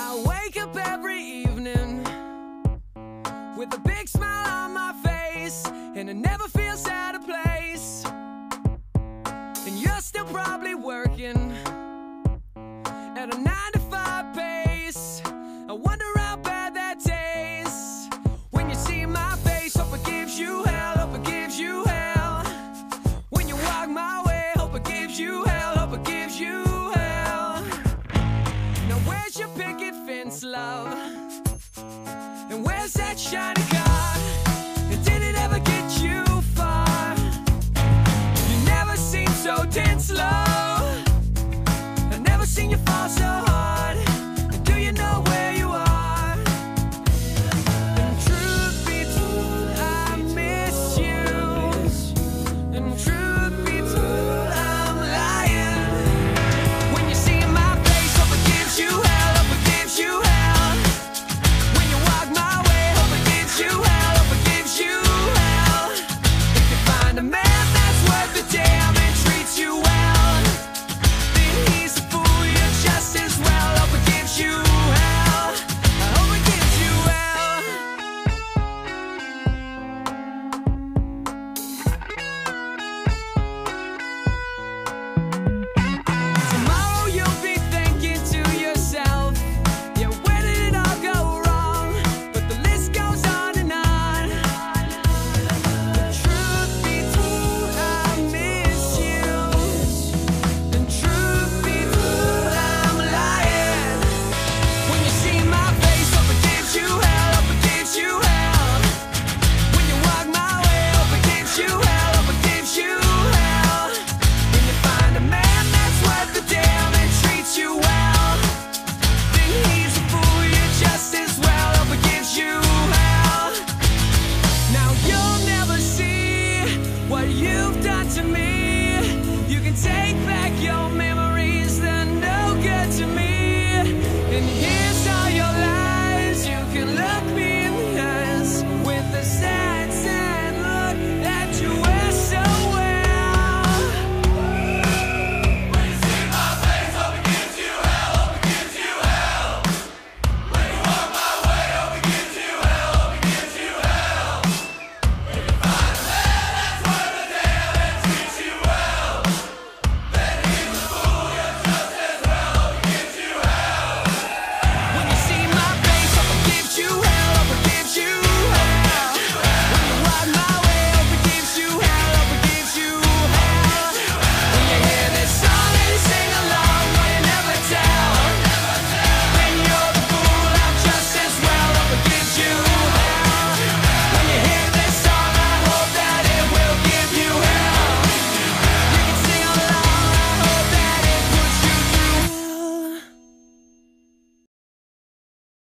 I wake up every evening with a big smile on my face, and I never feel sad of place. And you're still probably working at a nine. in my face, hope it gives you hell, hope it gives you hell. When you walk my way, hope it gives you hell, hope it gives you hell. Now where's your picket fence, love? And where's that shiny car? And did it ever get you far? You never seemed so tense, love. and true. me. You can take